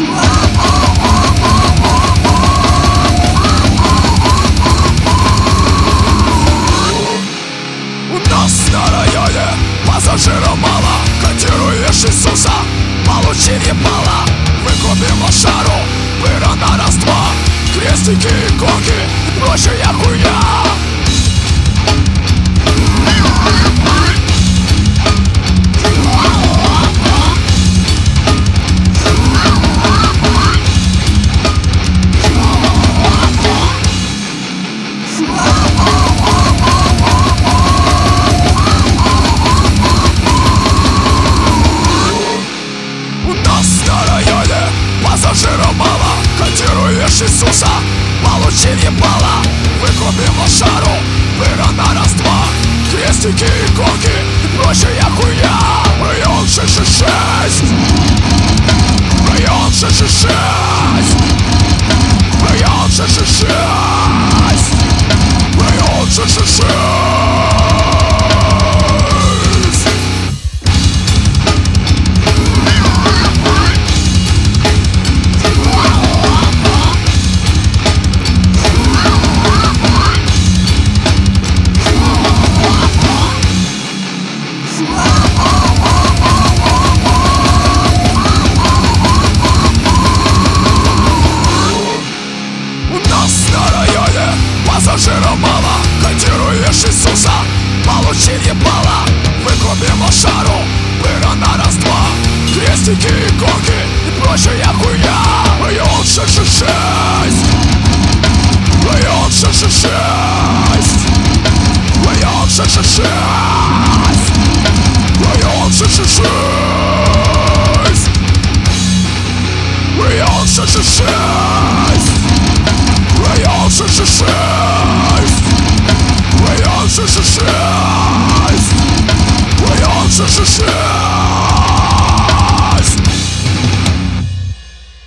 У нас на районе пассажиров мало. Котируешь Иисуса, получи ебало. Выкупила шару, пыра на раз-два. Крестики, иконки, прочая хуя пассажиров мало Котируешь Иисуса, получи ебало Выкупим лошару, выра на раз-два Крестики, иконки прочая хуйня Район 666 Район 666 Район 666 пассажиров мало Котируешь Иисуса, получи ебало Выкупим лошару, пыра на раз-два Крестики, иконки и прочая хуйня. Район 666 Район 666 Район 666 шесть Район шесть